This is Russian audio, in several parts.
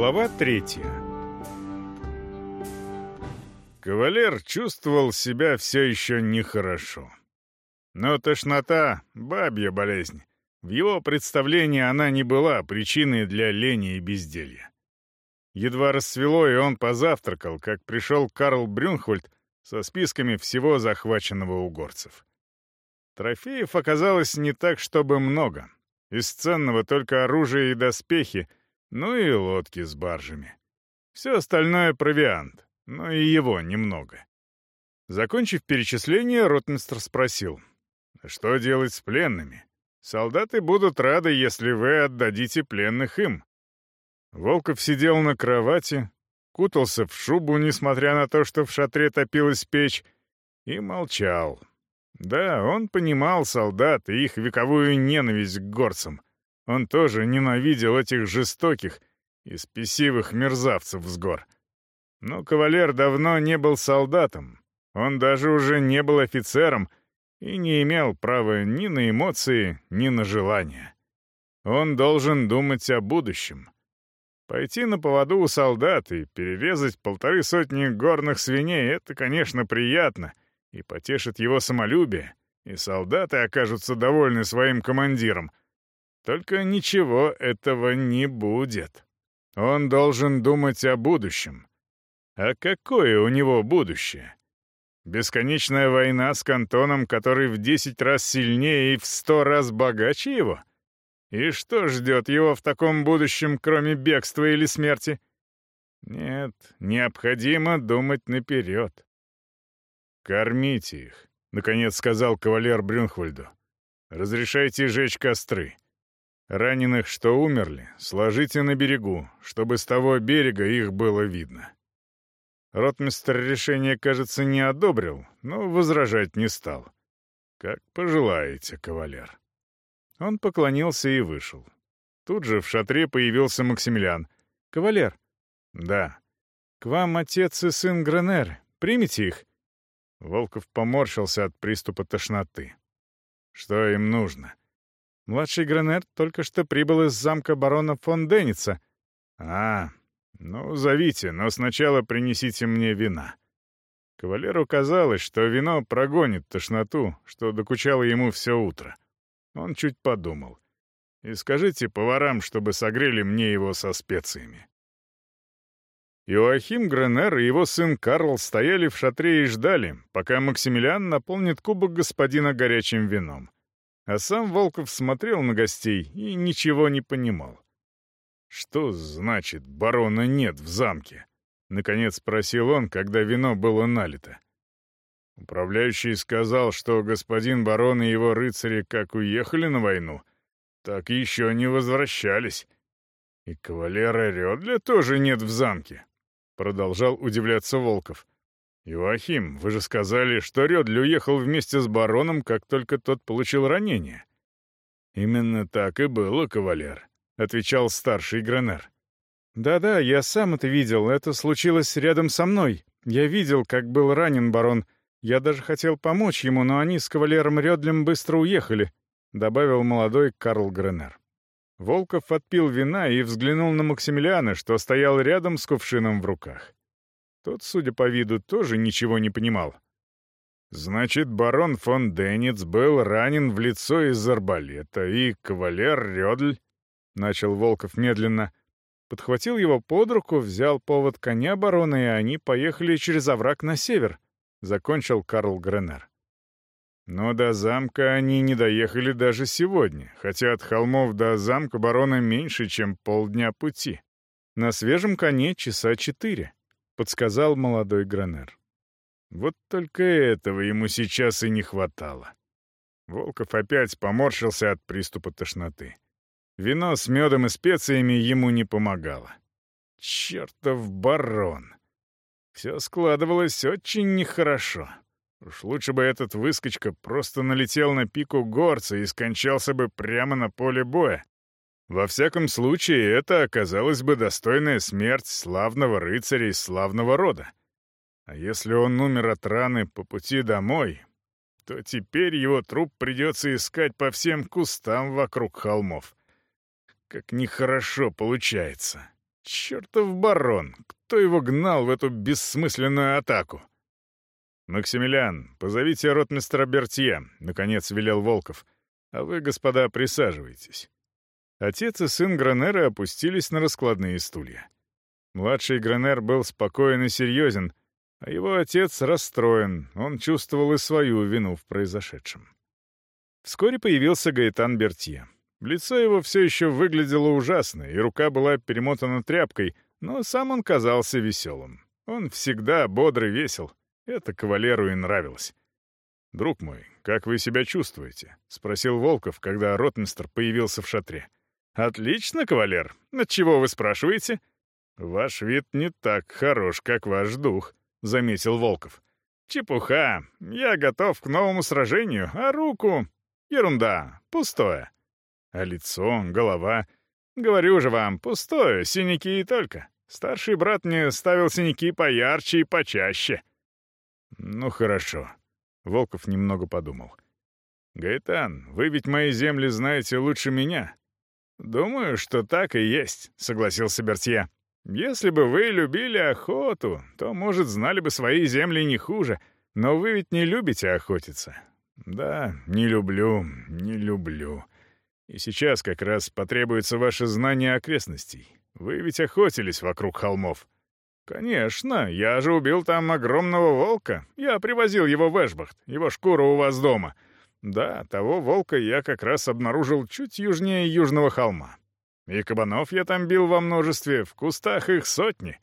Глава третья Кавалер чувствовал себя все еще нехорошо. Но тошнота — бабья болезнь. В его представлении она не была причиной для лени и безделья. Едва рассвело, и он позавтракал, как пришел Карл Брюнхвальд со списками всего захваченного у горцев. Трофеев оказалось не так, чтобы много. Из ценного только оружие и доспехи, ну и лодки с баржами. Все остальное — провиант, но и его немного. Закончив перечисление, ротмистр спросил, «Что делать с пленными? Солдаты будут рады, если вы отдадите пленных им». Волков сидел на кровати, кутался в шубу, несмотря на то, что в шатре топилась печь, и молчал. Да, он понимал солдат и их вековую ненависть к горцам. Он тоже ненавидел этих жестоких и спесивых мерзавцев с гор. Но кавалер давно не был солдатом. Он даже уже не был офицером и не имел права ни на эмоции, ни на желания. Он должен думать о будущем. Пойти на поводу у солдат и перерезать полторы сотни горных свиней — это, конечно, приятно и потешит его самолюбие, и солдаты окажутся довольны своим командиром. Только ничего этого не будет. Он должен думать о будущем. А какое у него будущее? Бесконечная война с кантоном, который в десять раз сильнее и в сто раз богаче его? И что ждет его в таком будущем, кроме бегства или смерти? Нет, необходимо думать наперед. «Кормите их», — наконец сказал кавалер Брюнхвальду. «Разрешайте жечь костры. Раненых, что умерли, сложите на берегу, чтобы с того берега их было видно». Ротмистр решение, кажется, не одобрил, но возражать не стал. «Как пожелаете, кавалер». Он поклонился и вышел. Тут же в шатре появился Максимилиан. «Кавалер». «Да». «К вам отец и сын Гренер. Примите их». Волков поморщился от приступа тошноты. «Что им нужно?» «Младший Гренер только что прибыл из замка барона фон Денница». «А, «Ну, зовите, но сначала принесите мне вина». Кавалеру казалось, что вино прогонит тошноту, что докучало ему все утро. Он чуть подумал. «И скажите поварам, чтобы согрели мне его со специями». Иоахим Гренер и его сын Карл стояли в шатре и ждали, пока Максимилиан наполнит кубок господина горячим вином. А сам Волков смотрел на гостей и ничего не понимал. «Что значит, барона нет в замке?» — наконец спросил он, когда вино было налито. Управляющий сказал, что господин барон и его рыцари как уехали на войну, так еще не возвращались. И кавалера Рёдля тоже нет в замке, — продолжал удивляться Волков. «Иоахим, вы же сказали, что Рёдль уехал вместе с бароном, как только тот получил ранение». «Именно так и было, кавалер отвечал старший Гренер. «Да-да, я сам это видел. Это случилось рядом со мной. Я видел, как был ранен барон. Я даже хотел помочь ему, но они с кавалером Рёдлем быстро уехали», — добавил молодой Карл Гренер. Волков отпил вина и взглянул на Максимилиана, что стоял рядом с кувшином в руках. Тот, судя по виду, тоже ничего не понимал. «Значит, барон фон Денниц был ранен в лицо из арбалета, и кавалер Рёдль — начал Волков медленно. Подхватил его под руку, взял повод коня барона, и они поехали через овраг на север, — закончил Карл Гренер. Но до замка они не доехали даже сегодня, хотя от холмов до замка барона меньше, чем полдня пути. На свежем коне часа четыре, — подсказал молодой Гренер. Вот только этого ему сейчас и не хватало. Волков опять поморщился от приступа тошноты. Вино с медом и специями ему не помогало. Чертов барон! Все складывалось очень нехорошо. Уж лучше бы этот выскочка просто налетел на пику горца и скончался бы прямо на поле боя. Во всяком случае, это оказалась бы достойная смерть славного рыцаря из славного рода. А если он умер от раны по пути домой, то теперь его труп придется искать по всем кустам вокруг холмов. Как нехорошо получается. Чертов барон! Кто его гнал в эту бессмысленную атаку? «Максимилиан, позовите ротмистра Бертье», — наконец велел Волков. «А вы, господа, присаживайтесь». Отец и сын Гранера опустились на раскладные стулья. Младший Гранер был спокоен и серьезен, а его отец расстроен, он чувствовал и свою вину в произошедшем. Вскоре появился Гаэтан Бертье. Лицо его все еще выглядело ужасно, и рука была перемотана тряпкой, но сам он казался веселым. Он всегда бодрый весел, это кавалеру и нравилось. «Друг мой, как вы себя чувствуете?» — спросил Волков, когда ротмистр появился в шатре. «Отлично, кавалер. От чего вы спрашиваете?» «Ваш вид не так хорош, как ваш дух», — заметил Волков. «Чепуха. Я готов к новому сражению, а руку...» «Ерунда. Пустое». «А лицо, голова...» «Говорю же вам, пустое, синяки и только. Старший брат мне ставил синяки поярче и почаще». «Ну хорошо». Волков немного подумал. «Гаэтан, вы ведь мои земли знаете лучше меня». «Думаю, что так и есть», — согласился Бертье. «Если бы вы любили охоту, то, может, знали бы свои земли не хуже, но вы ведь не любите охотиться». «Да, не люблю, не люблю. И сейчас как раз потребуется ваше знание окрестностей. Вы ведь охотились вокруг холмов». «Конечно, я же убил там огромного волка. Я привозил его в Эшбахт, его шкура у вас дома. Да, того волка я как раз обнаружил чуть южнее Южного холма. И кабанов я там бил во множестве, в кустах их сотни».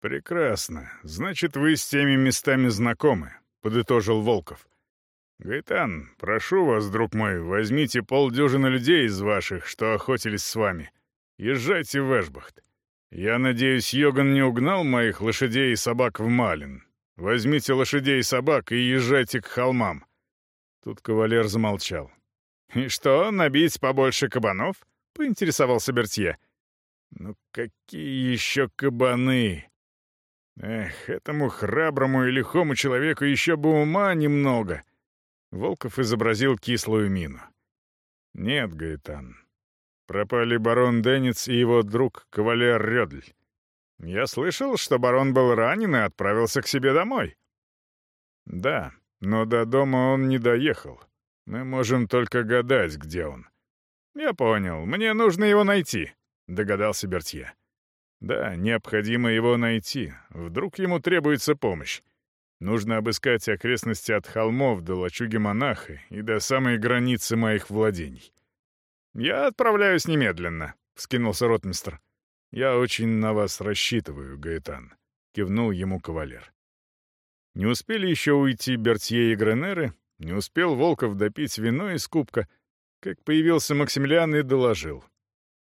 «Прекрасно. Значит, вы с теми местами знакомы», — подытожил Волков. «Гайтан, прошу вас, друг мой, возьмите полдюжины людей из ваших, что охотились с вами. Езжайте в Эшбахт. «Я надеюсь, Йоган не угнал моих лошадей и собак в Малин. Возьмите лошадей и собак и езжайте к холмам». Тут кавалер замолчал. «И что, набить побольше кабанов?» — поинтересовался Бертье. «Ну какие еще кабаны?» «Эх, этому храброму и лихому человеку еще бы ума немного!» Волков изобразил кислую мину. «Нет, Гаэтан, Пропали барон Денниц и его друг кавалер Рёдль. Я слышал, что барон был ранен и отправился к себе домой. Да, но до дома он не доехал. Мы можем только гадать, где он. Я понял, мне нужно его найти, догадался Бертье. Да, необходимо его найти. Вдруг ему требуется помощь. Нужно обыскать окрестности от холмов до лачуги монаха и до самой границы моих владений. «Я отправляюсь немедленно», — вскинулся ротмистр. «Я очень на вас рассчитываю, Гаэтан», — кивнул ему кавалер. Не успели еще уйти Бертье и Гренеры, не успел Волков допить вино из кубка, как появился Максимилиан и доложил.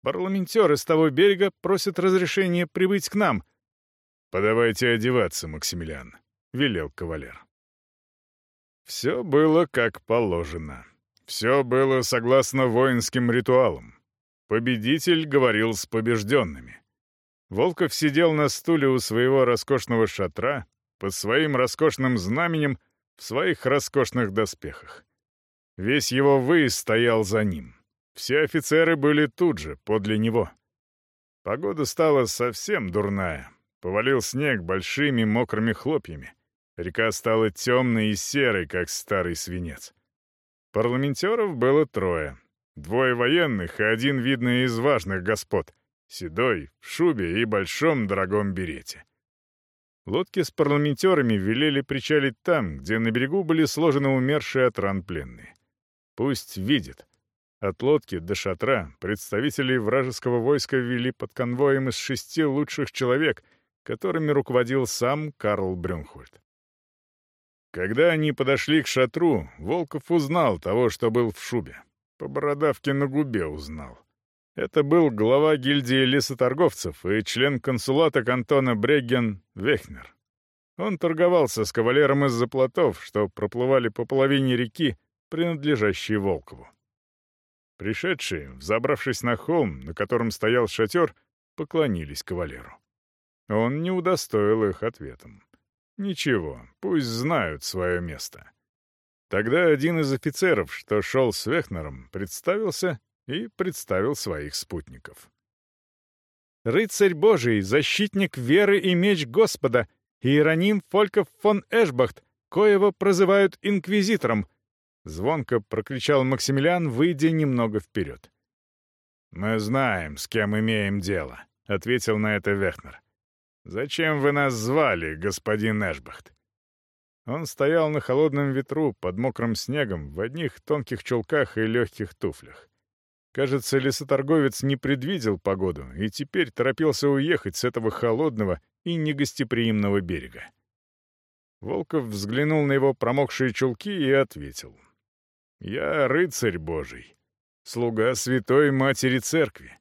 «Парламентеры с того берега просят разрешения прибыть к нам». «Подавайте одеваться, Максимилиан», — велел кавалер. Все было как положено. Все было согласно воинским ритуалам. Победитель говорил с побежденными. Волков сидел на стуле у своего роскошного шатра, под своим роскошным знаменем, в своих роскошных доспехах. Весь его выезд стоял за ним. Все офицеры были тут же, подле него. Погода стала совсем дурная. Повалил снег большими мокрыми хлопьями. Река стала темной и серой, как старый свинец. Парламентеров было трое. Двое военных и один видный из важных господ. Седой, в шубе и большом дорогом берете. Лодки с парламентерами велели причалить там, где на берегу были сложены умершие от ран пленные. Пусть видит. От лодки до шатра представители вражеского войска вели под конвоем из шести лучших человек, которыми руководил сам Карл Брюнхольд. Когда они подошли к шатру, Волков узнал того, что был в шубе. По бородавке на губе узнал. Это был глава гильдии лесоторговцев и член консулата кантона Брегген Вехнер. Он торговался с кавалером из-за плотов, что проплывали по половине реки, принадлежащей Волкову. Пришедшие, взобравшись на холм, на котором стоял шатер, поклонились кавалеру. Он не удостоил их ответом. Ничего, пусть знают свое место. Тогда один из офицеров, что шел с Вехнером, представился и представил своих спутников. рыцарь Божий, защитник веры и меч Господа, Иероним Фольков фон Эшбахт, коего прозывают инквизитором!» Звонко прокричал Максимилиан, выйдя немного вперед. «Мы знаем, с кем имеем дело», — ответил на это Вехнер. «Зачем вы нас звали, господин Эшбахт?» Он стоял на холодном ветру, под мокрым снегом, в одних тонких чулках и легких туфлях. Кажется, лесоторговец не предвидел погоду и теперь торопился уехать с этого холодного и негостеприимного берега. Волков взглянул на его промокшие чулки и ответил. «Я рыцарь Божий, слуга Святой Матери Церкви.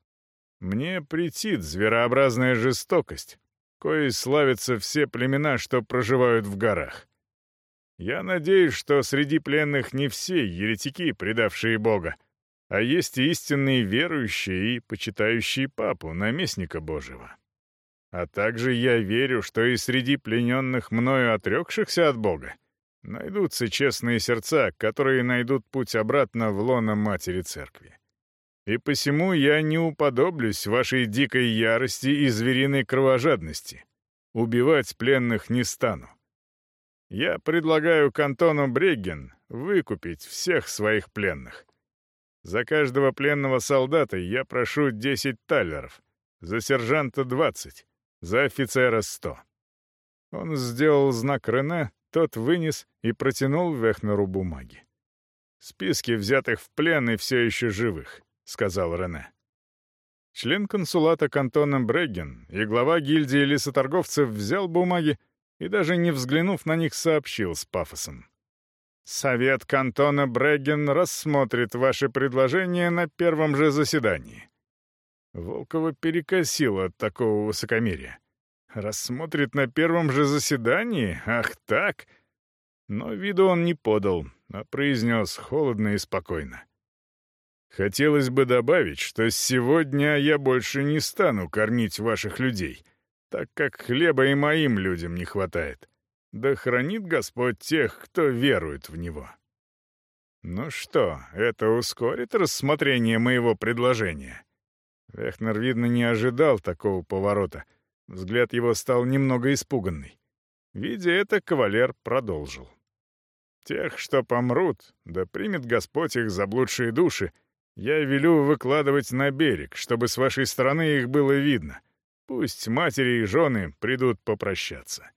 Мне претит зверообразная жестокость, коей славятся все племена, что проживают в горах. Я надеюсь, что среди пленных не все еретики, предавшие Бога, а есть истинные верующие и почитающие Папу, наместника Божьего. А также я верю, что и среди плененных мною отрекшихся от Бога найдутся честные сердца, которые найдут путь обратно в лоно Матери Церкви. И посему я не уподоблюсь вашей дикой ярости и звериной кровожадности. Убивать пленных не стану. Я предлагаю кантону Брегген выкупить всех своих пленных. За каждого пленного солдата я прошу 10 талеров, за сержанта 20, за офицера 100. Он сделал знак Рене, тот вынес и протянул Вехнеру бумаги. «Списки взятых в плен и все еще живых», — сказал Рене. Член консулата кантона Брегген и глава гильдии лесоторговцев взял бумаги и даже не взглянув на них, сообщил с пафосом. «Совет кантона Брегген рассмотрит ваши предложения на первом же заседании». Волкова перекосило от такого высокомерия. «Рассмотрит на первом же заседании? Ах так!» Но виду он не подал, а произнес холодно и спокойно. «Хотелось бы добавить, что сегодня я больше не стану кормить ваших людей» так как хлеба и моим людям не хватает. Да хранит Господь тех, кто верует в Него. Ну что, это ускорит рассмотрение моего предложения? Вехнер, видно, не ожидал такого поворота. Взгляд его стал немного испуганный. Видя это, кавалер продолжил. «Тех, что помрут, да примет Господь их заблудшие души, я велю выкладывать на берег, чтобы с вашей стороны их было видно, Пусть матери и жены придут попрощаться.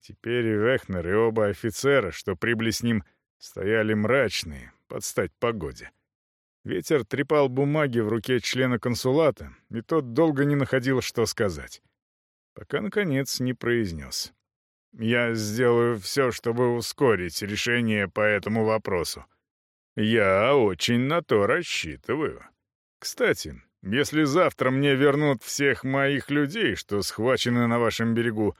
Теперь и Вехнер, и оба офицера, что прибыли с ним, стояли мрачные, под стать погоде. Ветер трепал бумаги в руке члена консулата, и тот долго не находил, что сказать. Пока, наконец, не произнес. «Я сделаю все, чтобы ускорить решение по этому вопросу. Я очень на то рассчитываю. Кстати, если завтра мне вернут всех моих людей, что схвачены на вашем берегу,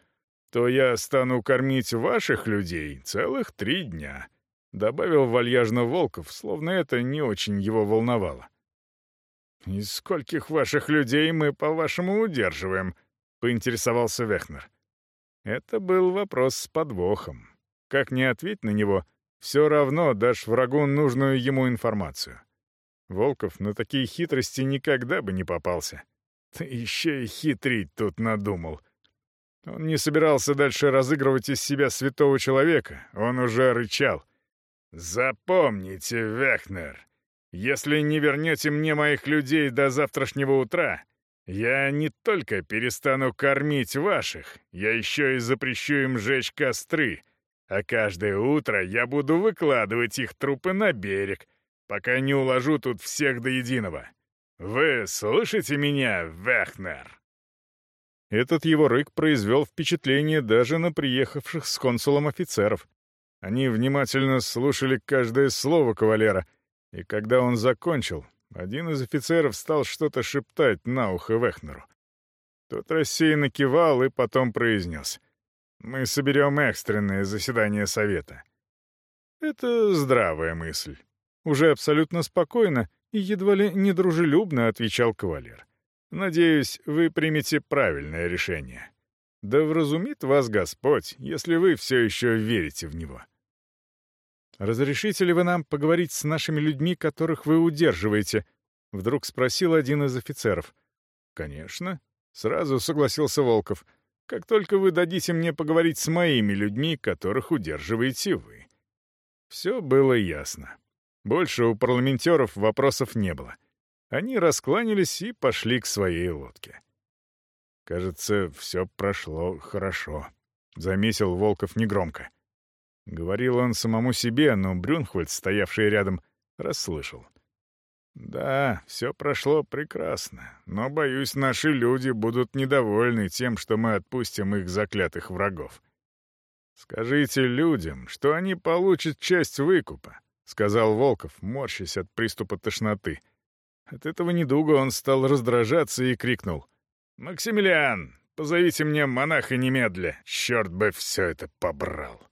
то я стану кормить ваших людей целых три дня», — добавил вальяжно Волков, словно это не очень его волновало. «Из скольких ваших людей мы, по-вашему, удерживаем?» — поинтересовался Вехнер. Это был вопрос с подвохом. Как не ответь на него, все равно дашь врагу нужную ему информацию. Волков на такие хитрости никогда бы не попался. Ты еще и хитрить тут надумал. Он не собирался дальше разыгрывать из себя святого человека, он уже рычал. «Запомните, Вехнер, если не вернете мне моих людей до завтрашнего утра, я не только перестану кормить ваших, я еще и запрещу им жечь костры, а каждое утро я буду выкладывать их трупы на берег, пока не уложу тут всех до единого. Вы слышите меня, Вехнер?» Этот его рык произвел впечатление даже на приехавших с консулом офицеров. Они внимательно слушали каждое слово кавалера, и когда он закончил, один из офицеров стал что-то шептать на ухо Вехнеру. Тот рассеянно кивал и потом произнес. «Мы соберем экстренное заседание совета». Это здравая мысль. Уже абсолютно спокойно и едва ли недружелюбно отвечал кавалер. «Надеюсь, вы примете правильное решение. Да вразумит вас Господь, если вы все еще верите в Него». «Разрешите ли вы нам поговорить с нашими людьми, которых вы удерживаете?» — вдруг спросил один из офицеров. «Конечно», — сразу согласился Волков. «Как только вы дадите мне поговорить с моими людьми, которых удерживаете вы». Все было ясно. Больше у парламентеров вопросов не было. Они раскланялись и пошли к своей лодке. «Кажется, все прошло хорошо», — заметил Волков негромко. Говорил он самому себе, но Брюнхвальд, стоявший рядом, расслышал. «Да, все прошло прекрасно, но, боюсь, наши люди будут недовольны тем, что мы отпустим их заклятых врагов. Скажите людям, что они получат часть выкупа», — сказал Волков, морщась от приступа тошноты. От этого недуга он стал раздражаться и крикнул. «Максимилиан, позовите мне монаха немедля, черт бы все это побрал!»